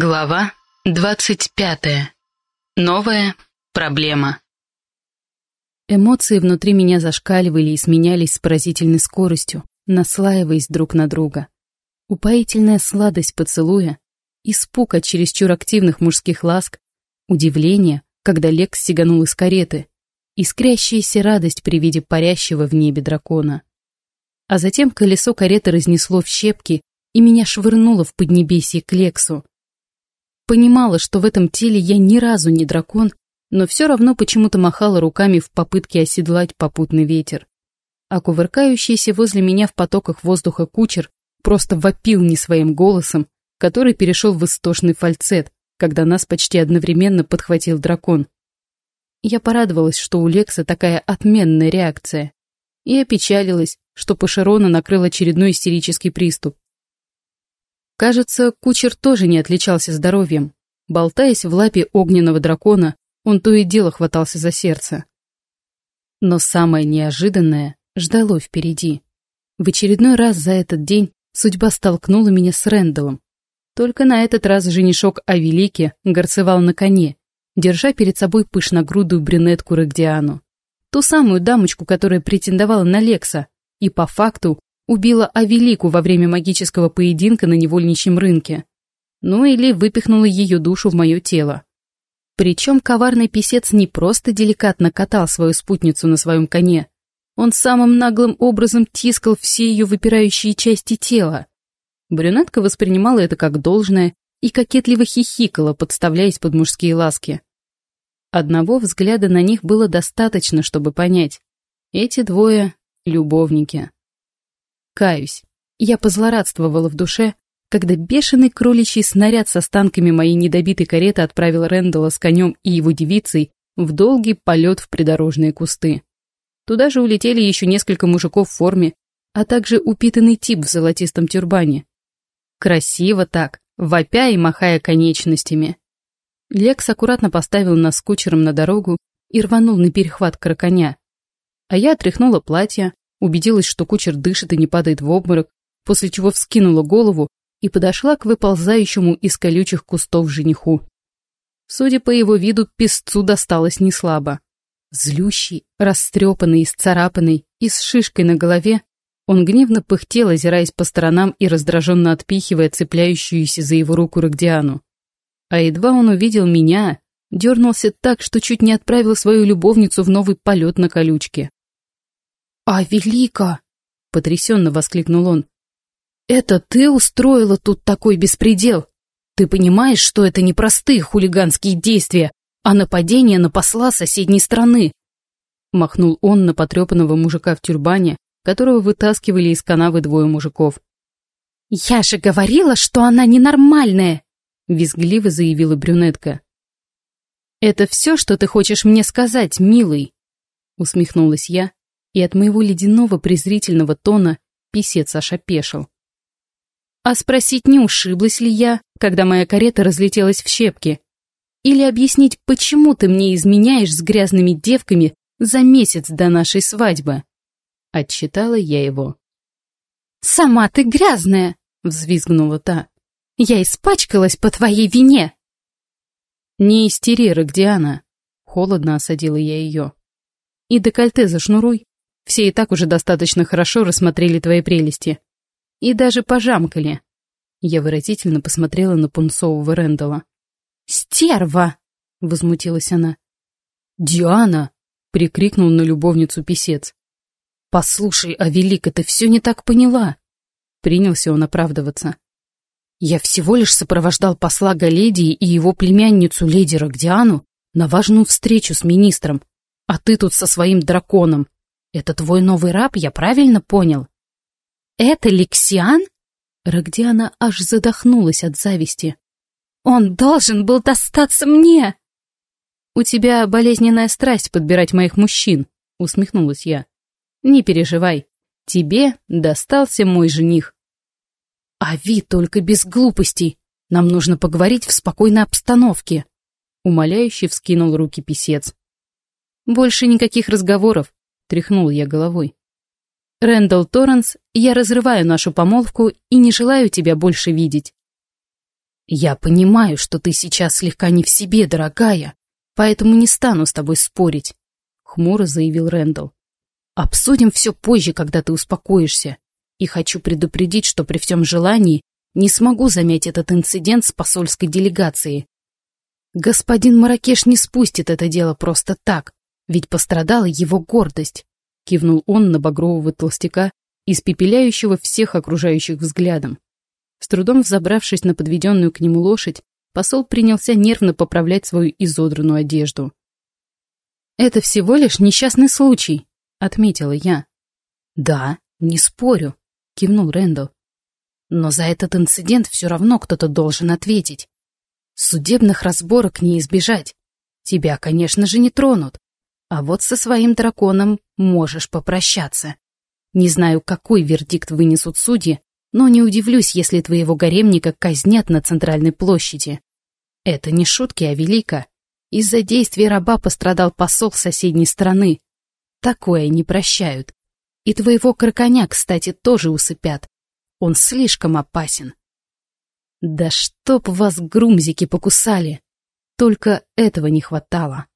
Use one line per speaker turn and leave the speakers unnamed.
Глава двадцать пятая. Новая проблема.
Эмоции внутри меня зашкаливали и сменялись с поразительной скоростью, наслаиваясь друг на друга. Упоительная сладость поцелуя, испуг от чересчур активных мужских ласк, удивление, когда Лекс сиганул из кареты, искрящаяся радость при виде парящего в небе дракона. А затем колесо кареты разнесло в щепки, и меня швырнуло в поднебесье к Лексу. Понимала, что в этом теле я ни разу не дракон, но все равно почему-то махала руками в попытке оседлать попутный ветер. А кувыркающийся возле меня в потоках воздуха кучер просто вопил не своим голосом, который перешел в истошный фальцет, когда нас почти одновременно подхватил дракон. Я порадовалась, что у Лекса такая отменная реакция, и опечалилась, что Пашерона накрыл очередной истерический приступ. Кажется, кучер тоже не отличался здоровьем. Болтаясь в лапе огненного дракона, он то и дело хватался за сердце. Но самое неожиданное ждало впереди. В очередной раз за этот день судьба столкнула меня с Рэндаллом. Только на этот раз женишок Авелики горцевал на коне, держа перед собой пышногрудую брюнетку Рогдиану. Ту самую дамочку, которая претендовала на Лекса, и по факту убила Авелику во время магического поединка на невольничьем рынке. Ну или выпихнула ее душу в мое тело. Причем коварный писец не просто деликатно катал свою спутницу на своем коне, он самым наглым образом тискал все ее выпирающие части тела. Брюнетка воспринимала это как должное и кокетливо хихикала, подставляясь под мужские ласки. Одного взгляда на них было достаточно, чтобы понять. Эти двое — любовники. Каюсь, я позлорадствовала в душе, когда бешеный кроличий снаряд с останками моей недобитой кареты отправил Рэндала с конем и его девицей в долгий полет в придорожные кусты. Туда же улетели еще несколько мужиков в форме, а также упитанный тип в золотистом тюрбане. Красиво так, вопя и махая конечностями. Лекс аккуратно поставил нас с кучером на дорогу и рванул на перехват краконя. А я отряхнула платье, убедилась, что кучер дышит и не падает в обморок, после чего вскинула голову и подошла к выползающему из колючих кустов жениху. Судя по его виду, песцу досталось неслабо. Злющий, растрепанный, исцарапанный и с шишкой на голове, он гневно пыхтел, озираясь по сторонам и раздраженно отпихивая цепляющуюся за его руку Рогдиану. А едва он увидел меня, дернулся так, что чуть не отправил свою любовницу в новый полет на колючке. «А, Велика!» — потрясенно воскликнул он. «Это ты устроила тут такой беспредел? Ты понимаешь, что это не простые хулиганские действия, а нападение на посла соседней страны?» Махнул он на потрепанного мужика в тюрбане, которого вытаскивали из канавы двое мужиков. «Я же говорила, что она ненормальная!» — визгливо заявила брюнетка. «Это все, что ты хочешь мне сказать, милый?» — усмехнулась я, и от моего ледяного презрительного тона писец аж опешил. А спросить, не ушиблась ли я, когда моя карета разлетелась в щепки? Или объяснить, почему ты мне изменяешь с грязными девками за месяц до нашей свадьбы? Отчитала я его. «Сама ты грязная!» — взвизгнула та. «Я испачкалась по твоей вине!» «Не истери, Рогдиана!» — холодно осадила я ее. «И декольте зашнуруй, все и так уже достаточно хорошо рассмотрели твои прелести. И даже пожамкали. Я выразительно посмотрела на пунцового Рэндала. «Стерва!» — возмутилась она. «Диана!» — прикрикнул на любовницу писец. «Послушай, а Велика, ты все не так поняла!» Принялся он оправдываться. «Я всего лишь сопровождал посла Галедии и его племянницу леди Рогдиану на важную встречу с министром, а ты тут со своим драконом. Это твой новый раб, я правильно понял? Это Лексиан? Рогдиана аж задохнулась от зависти. Он должен был достаться мне. У тебя болезненная страсть подбирать моих мужчин, усмехнулась я. Не переживай, тебе достался мой жених. А Ви только без глупостей. Нам нужно поговорить в спокойной обстановке. Умоляюще вскинул руки писец. Больше никаких разговоров. Тряхнул я головой. Рэндалл Торренс, я разрываю нашу помолвку и не желаю тебя больше видеть. Я понимаю, что ты сейчас слегка не в себе, дорогая, поэтому не стану с тобой спорить, хмуро заявил Рэндалл. Обсудим все позже, когда ты успокоишься. И хочу предупредить, что при всем желании не смогу заметить этот инцидент с посольской делегацией. Господин Маракеш не спустит это дело просто так, ведь пострадала его гордость, кивнул он на багрового толстяка, испепеляющего всех окружающих взглядом. С трудом взобравшись на подведенную к нему лошадь, посол принялся нервно поправлять свою изодранную одежду. «Это всего лишь несчастный случай», — отметила я. «Да, не спорю», — кивнул Рэндалл. «Но за этот инцидент все равно кто-то должен ответить. Судебных разборок не избежать. Тебя, конечно же, не тронут. А вот со своим драконом можешь попрощаться. Не знаю, какой вердикт вынесут судьи, но не удивлюсь, если твоего гаремника казнят на центральной площади. Это не шутки, а велика. Из-за действий раба пострадал посол соседней страны. Такое не прощают. И твоего краконя, кстати, тоже усыпят. Он слишком опасен. Да чтоб вас грумзики покусали! Только этого не хватало.